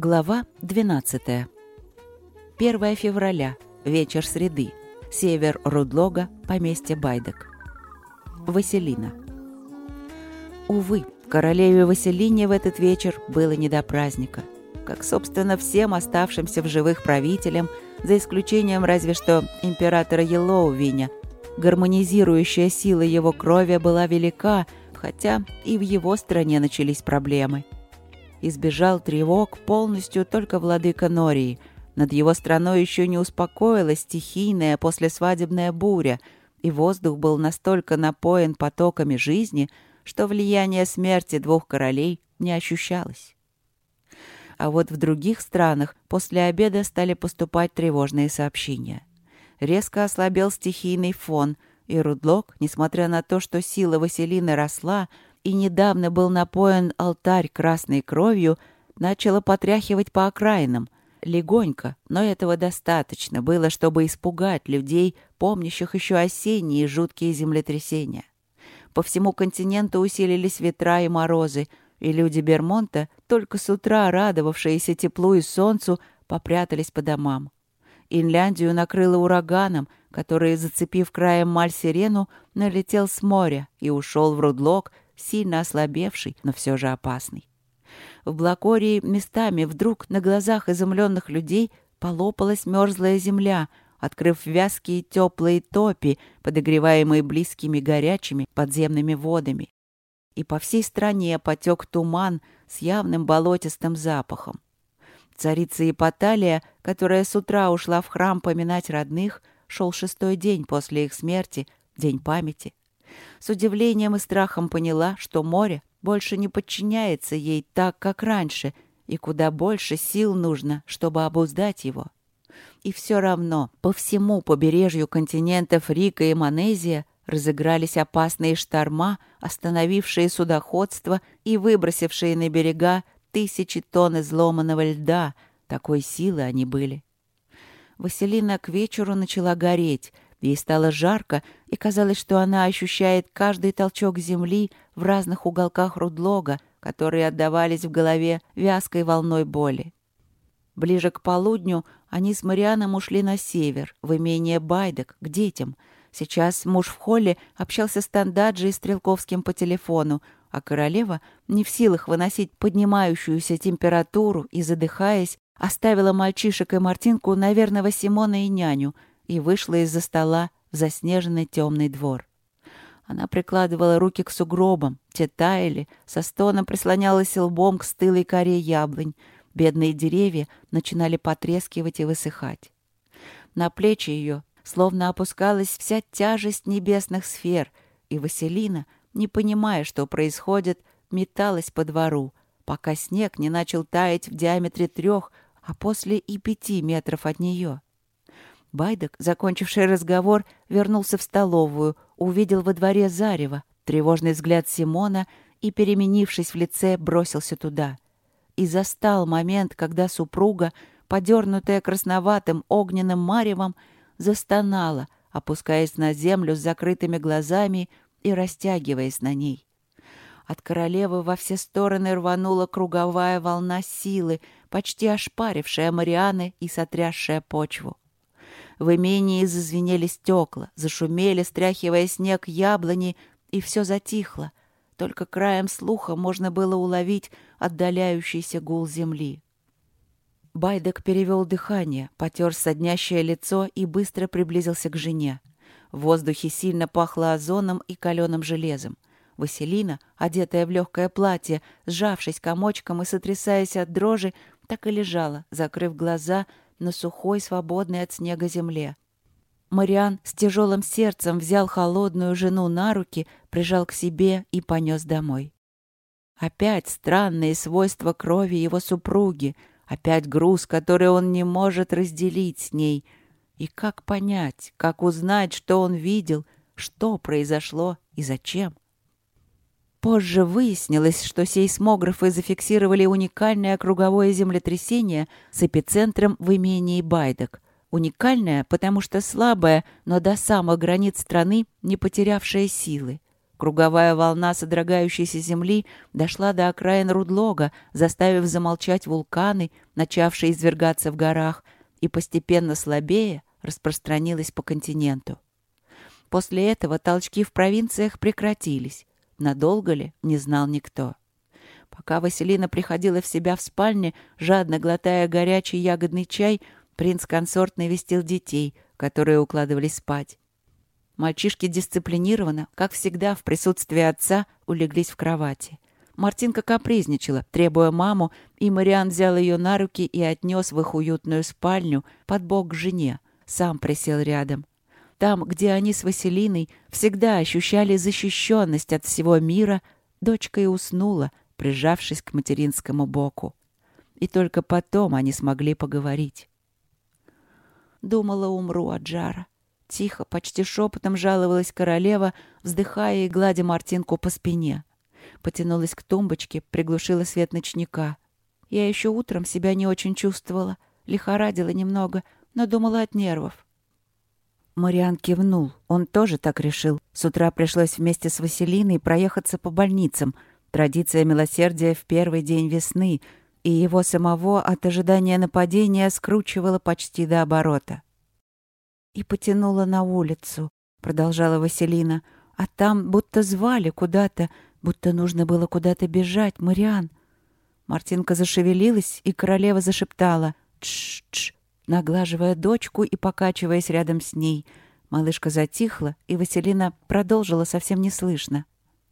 Глава 12. 1 февраля. Вечер среды. Север Рудлога, поместье Байдек. Василина. Увы, королеве Василине в этот вечер было не до праздника. Как, собственно, всем оставшимся в живых правителям, за исключением разве что императора Елоувиня, гармонизирующая сила его крови была велика, хотя и в его стране начались проблемы – избежал тревог полностью только владыка Нории. Над его страной еще не успокоилась стихийная послесвадебная буря, и воздух был настолько напоен потоками жизни, что влияние смерти двух королей не ощущалось. А вот в других странах после обеда стали поступать тревожные сообщения. Резко ослабел стихийный фон, и Рудлок, несмотря на то, что сила Василины росла, и недавно был напоен алтарь красной кровью, начало потряхивать по окраинам. Легонько, но этого достаточно было, чтобы испугать людей, помнящих еще осенние жуткие землетрясения. По всему континенту усилились ветра и морозы, и люди Бермонта, только с утра радовавшиеся теплу и солнцу, попрятались по домам. Инляндию накрыло ураганом, который, зацепив краем Маль-Сирену, налетел с моря и ушел в Рудлок, сильно ослабевший, но все же опасный. В Блакории местами вдруг на глазах изумленных людей полопалась мерзлая земля, открыв вязкие теплые топи, подогреваемые близкими горячими подземными водами. И по всей стране потек туман с явным болотистым запахом. Царица Ипоталия, которая с утра ушла в храм поминать родных, шел шестой день после их смерти, день памяти с удивлением и страхом поняла, что море больше не подчиняется ей так, как раньше, и куда больше сил нужно, чтобы обуздать его. И все равно по всему побережью континентов Рика и Манезия разыгрались опасные шторма, остановившие судоходство и выбросившие на берега тысячи тонн изломанного льда. Такой силы они были. Василина к вечеру начала гореть — Ей стало жарко, и казалось, что она ощущает каждый толчок земли в разных уголках рудлога, которые отдавались в голове вязкой волной боли. Ближе к полудню они с Марианом ушли на север, в имение Байдек, к детям. Сейчас муж в холле общался с Тандаджи и Стрелковским по телефону, а королева, не в силах выносить поднимающуюся температуру и задыхаясь, оставила мальчишек и Мартинку на верного Симона и няню — и вышла из-за стола в заснеженный темный двор. Она прикладывала руки к сугробам, те таяли, со стоном прислонялась лбом к стылой коре яблонь. Бедные деревья начинали потрескивать и высыхать. На плечи ее словно опускалась вся тяжесть небесных сфер, и Василина, не понимая, что происходит, металась по двору, пока снег не начал таять в диаметре трех, а после и пяти метров от нее. Байдек, закончивший разговор, вернулся в столовую, увидел во дворе зарево, тревожный взгляд Симона и, переменившись в лице, бросился туда. И застал момент, когда супруга, подернутая красноватым огненным маревом, застонала, опускаясь на землю с закрытыми глазами и растягиваясь на ней. От королевы во все стороны рванула круговая волна силы, почти ошпарившая Марианы и сотрясшая почву. В имении зазвенели стекла, зашумели, стряхивая снег яблони, и все затихло. Только краем слуха можно было уловить отдаляющийся гул земли. Байдек перевел дыхание, потер соднящее лицо и быстро приблизился к жене. В воздухе сильно пахло озоном и каленым железом. Василина, одетая в легкое платье, сжавшись комочком и сотрясаясь от дрожи, так и лежала, закрыв глаза, на сухой, свободной от снега земле. Мариан с тяжелым сердцем взял холодную жену на руки, прижал к себе и понес домой. Опять странные свойства крови его супруги, опять груз, который он не может разделить с ней. И как понять, как узнать, что он видел, что произошло и зачем? Позже выяснилось, что сейсмографы зафиксировали уникальное круговое землетрясение с эпицентром в имении Байдек. Уникальное, потому что слабое, но до самых границ страны не потерявшее силы. Круговая волна содрогающейся земли дошла до окраин Рудлога, заставив замолчать вулканы, начавшие извергаться в горах, и постепенно слабее распространилась по континенту. После этого толчки в провинциях прекратились. Надолго ли, не знал никто. Пока Василина приходила в себя в спальне, жадно глотая горячий ягодный чай, принц-консорт навестил детей, которые укладывались спать. Мальчишки дисциплинированно, как всегда в присутствии отца, улеглись в кровати. Мартинка капризничала, требуя маму, и Мариан взял ее на руки и отнес в их уютную спальню под бок к жене. Сам присел рядом. Там, где они с Василиной всегда ощущали защищенность от всего мира, дочка и уснула, прижавшись к материнскому боку. И только потом они смогли поговорить. Думала, умру от жара. Тихо, почти шепотом жаловалась королева, вздыхая и гладя Мартинку по спине. Потянулась к тумбочке, приглушила свет ночника. Я еще утром себя не очень чувствовала, лихорадила немного, но думала от нервов. Мариан кивнул. Он тоже так решил. С утра пришлось вместе с Василиной проехаться по больницам. Традиция милосердия в первый день весны, и его самого от ожидания нападения скручивало почти до оборота и потянула на улицу, продолжала Василина. А там будто звали куда-то, будто нужно было куда-то бежать, Мариан. Мартинка зашевелилась, и королева зашептала «Тш-тш», наглаживая дочку и покачиваясь рядом с ней. Малышка затихла, и Василина продолжила совсем неслышно.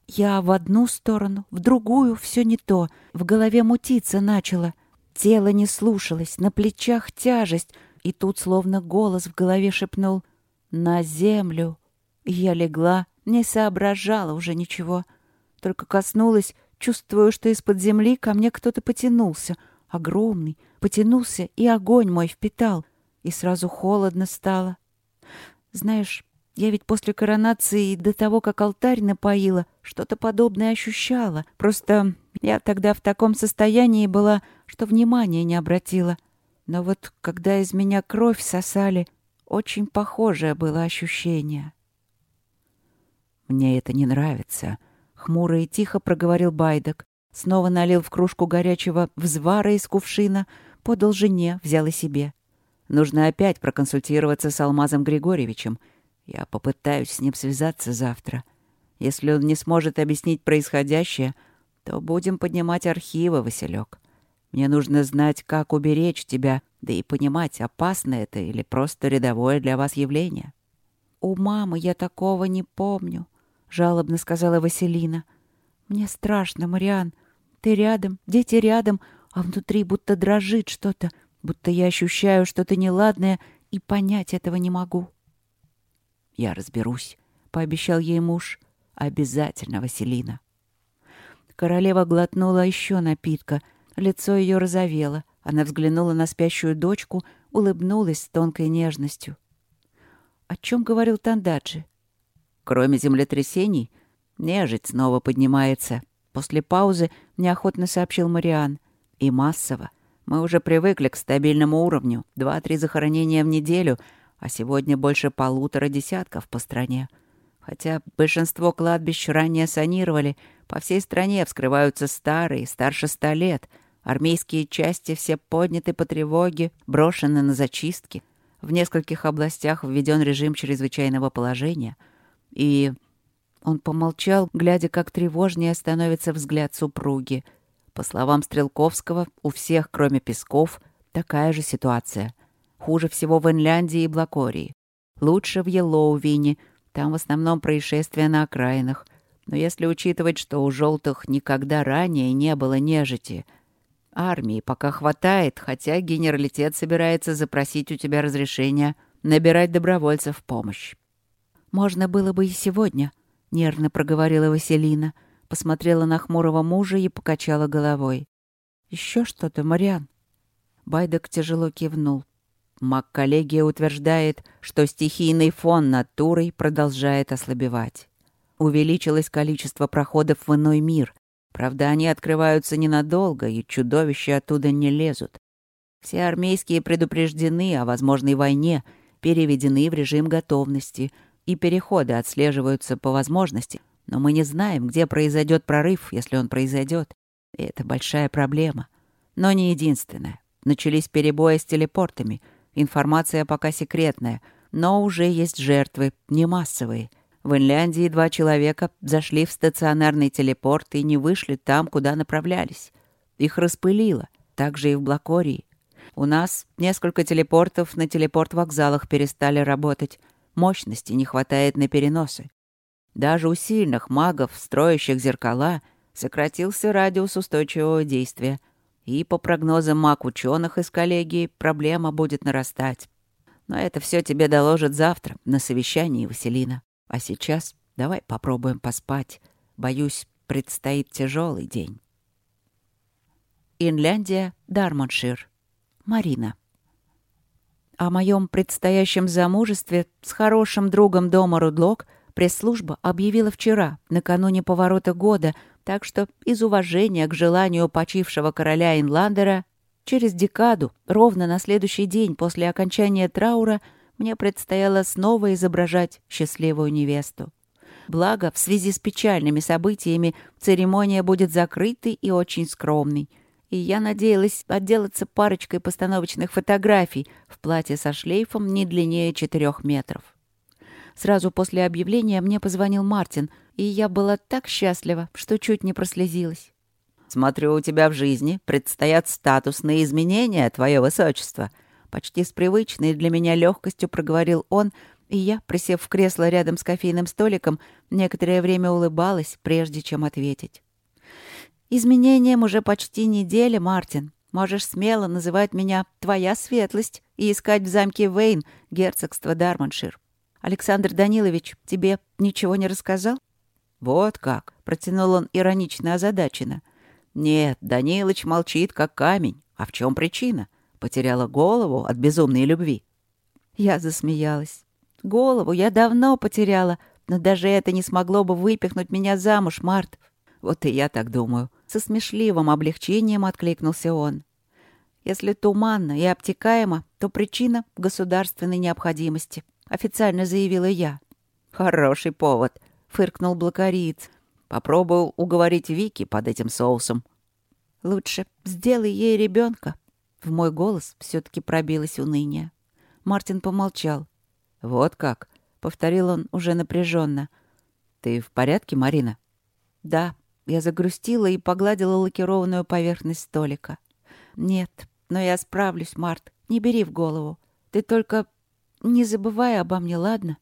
«Я в одну сторону, в другую, все не то. В голове мутиться начало. Тело не слушалось, на плечах тяжесть, и тут словно голос в голове шепнул «На землю!» Я легла, не соображала уже ничего. Только коснулась, чувствую, что из-под земли ко мне кто-то потянулся. Огромный. Потянулся, и огонь мой впитал. И сразу холодно стало. Знаешь, я ведь после коронации до того, как алтарь напоила, что-то подобное ощущала. Просто я тогда в таком состоянии была, что внимания не обратила. Но вот когда из меня кровь сосали, очень похожее было ощущение. «Мне это не нравится», — хмуро и тихо проговорил Байдек. Снова налил в кружку горячего взвара из кувшина, подал жене, взял и себе. «Нужно опять проконсультироваться с Алмазом Григорьевичем. Я попытаюсь с ним связаться завтра. Если он не сможет объяснить происходящее, то будем поднимать архивы, Василек. Мне нужно знать, как уберечь тебя, да и понимать, опасно это или просто рядовое для вас явление». «У мамы я такого не помню», — жалобно сказала Василина. «Мне страшно, Мариан. Ты рядом, дети рядом, а внутри будто дрожит что-то, будто я ощущаю что-то неладное и понять этого не могу». «Я разберусь», — пообещал ей муж. «Обязательно, Василина». Королева глотнула еще напитка — Лицо ее розовело. Она взглянула на спящую дочку, улыбнулась с тонкой нежностью. О чем говорил Тандаджи? Кроме землетрясений, нежить снова поднимается. После паузы неохотно сообщил Мариан. И массово. Мы уже привыкли к стабильному уровню. Два-три захоронения в неделю, а сегодня больше полутора десятков по стране. Хотя большинство кладбищ ранее санировали, по всей стране вскрываются старые, старше ста лет — Армейские части все подняты по тревоге, брошены на зачистки. В нескольких областях введен режим чрезвычайного положения. И он помолчал, глядя, как тревожнее становится взгляд супруги. По словам Стрелковского, у всех, кроме Песков, такая же ситуация. Хуже всего в Инляндии и Блакории. Лучше в Йеллоувине. Там в основном происшествия на окраинах. Но если учитывать, что у желтых никогда ранее не было нежити — Армии пока хватает, хотя генералитет собирается запросить у тебя разрешение набирать добровольцев в помощь. «Можно было бы и сегодня», — нервно проговорила Василина, посмотрела на хмурого мужа и покачала головой. «Еще что-то, Мариан?» Байдек тяжело кивнул. Маг-коллегия утверждает, что стихийный фон над Турой продолжает ослабевать. Увеличилось количество проходов в иной мир, Правда, они открываются ненадолго, и чудовища оттуда не лезут. Все армейские предупреждены о возможной войне, переведены в режим готовности, и переходы отслеживаются по возможности. Но мы не знаем, где произойдет прорыв, если он произойдет. И это большая проблема. Но не единственная. Начались перебои с телепортами. Информация пока секретная, но уже есть жертвы, не массовые. В Инляндии два человека зашли в стационарный телепорт и не вышли там, куда направлялись. Их распылило. Так же и в Блакории. У нас несколько телепортов на телепорт-вокзалах перестали работать. Мощности не хватает на переносы. Даже у сильных магов, строящих зеркала, сократился радиус устойчивого действия. И, по прогнозам маг-ученых из коллегии, проблема будет нарастать. Но это все тебе доложат завтра на совещании Василина. А сейчас давай попробуем поспать. Боюсь, предстоит тяжелый день. Инляндия, Дармоншир. Марина. О моем предстоящем замужестве с хорошим другом дома Рудлок пресс-служба объявила вчера, накануне поворота года, так что из уважения к желанию почившего короля Инландера через декаду, ровно на следующий день после окончания траура, мне предстояло снова изображать счастливую невесту. Благо, в связи с печальными событиями церемония будет закрытой и очень скромной — и я надеялась отделаться парочкой постановочных фотографий в платье со шлейфом не длиннее четырех метров. Сразу после объявления мне позвонил Мартин, и я была так счастлива, что чуть не прослезилась. «Смотрю, у тебя в жизни предстоят статусные изменения, твое высочество», почти с привычной для меня легкостью проговорил он, и я, присев в кресло рядом с кофейным столиком, некоторое время улыбалась, прежде чем ответить. Изменением уже почти неделя, Мартин. Можешь смело называть меня «твоя светлость» и искать в замке Вейн герцогство Дарманшир. Александр Данилович тебе ничего не рассказал? Вот как, протянул он иронично озадаченно. Нет, Данилыч молчит, как камень. А в чем причина? Потеряла голову от безумной любви. Я засмеялась. Голову я давно потеряла, но даже это не смогло бы выпихнуть меня замуж, Март. Вот и я так думаю. Со смешливым облегчением откликнулся он. Если туманно и обтекаемо, то причина — государственной необходимости, официально заявила я. Хороший повод, фыркнул блокариец. Попробую уговорить Вики под этим соусом. Лучше сделай ей ребенка. В мой голос все-таки пробилось уныние. Мартин помолчал. Вот как, повторил он уже напряженно. Ты в порядке, Марина? Да, я загрустила и погладила лакированную поверхность столика. «Нет, но я справлюсь, Март. Не бери в голову. Ты только не забывай обо мне, ладно?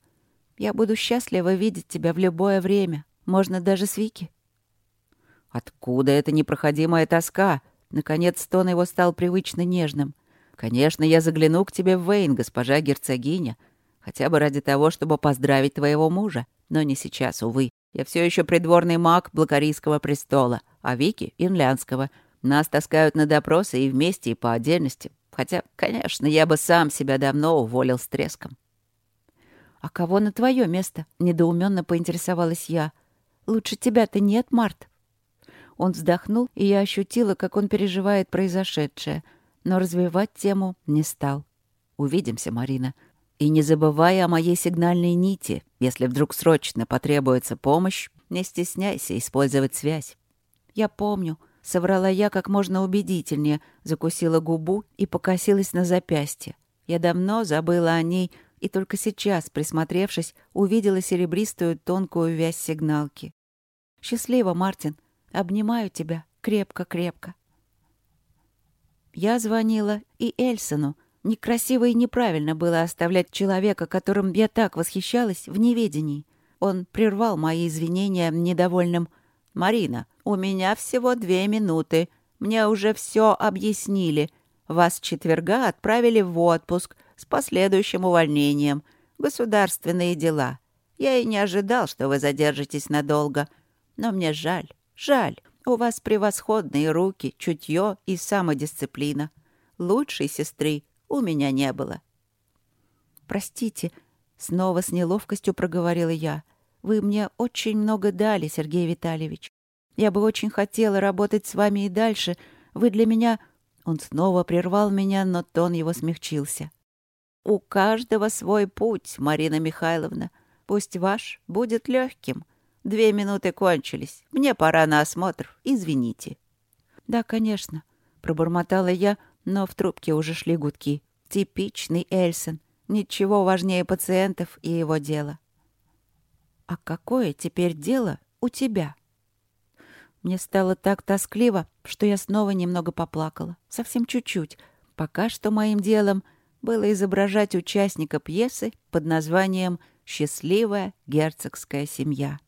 Я буду счастлива видеть тебя в любое время. Можно даже с Вики». «Откуда эта непроходимая тоска?» Наконец тон его стал привычно нежным. «Конечно, я загляну к тебе в Вейн, госпожа герцогиня. Хотя бы ради того, чтобы поздравить твоего мужа. Но не сейчас, увы. Я все еще придворный маг Блакарийского престола, а Вики — инлянского. Нас таскают на допросы и вместе, и по отдельности. Хотя, конечно, я бы сам себя давно уволил с треском. «А кого на твое место?» — недоуменно поинтересовалась я. «Лучше тебя-то нет, Март?» Он вздохнул, и я ощутила, как он переживает произошедшее, но развивать тему не стал. «Увидимся, Марина. И не забывай о моей сигнальной нити. Если вдруг срочно потребуется помощь, не стесняйся использовать связь. Я помню. Соврала я как можно убедительнее, закусила губу и покосилась на запястье. Я давно забыла о ней и только сейчас, присмотревшись, увидела серебристую тонкую вязь сигналки. «Счастливо, Мартин. Обнимаю тебя крепко-крепко». Я звонила и Эльсону, Некрасиво и неправильно было оставлять человека, которым я так восхищалась, в неведении. Он прервал мои извинения недовольным. «Марина, у меня всего две минуты. Мне уже все объяснили. Вас четверга отправили в отпуск с последующим увольнением. Государственные дела. Я и не ожидал, что вы задержитесь надолго. Но мне жаль, жаль. У вас превосходные руки, чутье и самодисциплина. Лучшей сестры у меня не было. «Простите», — снова с неловкостью проговорила я. «Вы мне очень много дали, Сергей Витальевич. Я бы очень хотела работать с вами и дальше. Вы для меня...» Он снова прервал меня, но тон его смягчился. «У каждого свой путь, Марина Михайловна. Пусть ваш будет легким. Две минуты кончились. Мне пора на осмотр. Извините». «Да, конечно», — пробормотала я, но в трубке уже шли гудки. «Типичный Эльсон. Ничего важнее пациентов и его дела». «А какое теперь дело у тебя?» Мне стало так тоскливо, что я снова немного поплакала. Совсем чуть-чуть. Пока что моим делом было изображать участника пьесы под названием «Счастливая герцогская семья».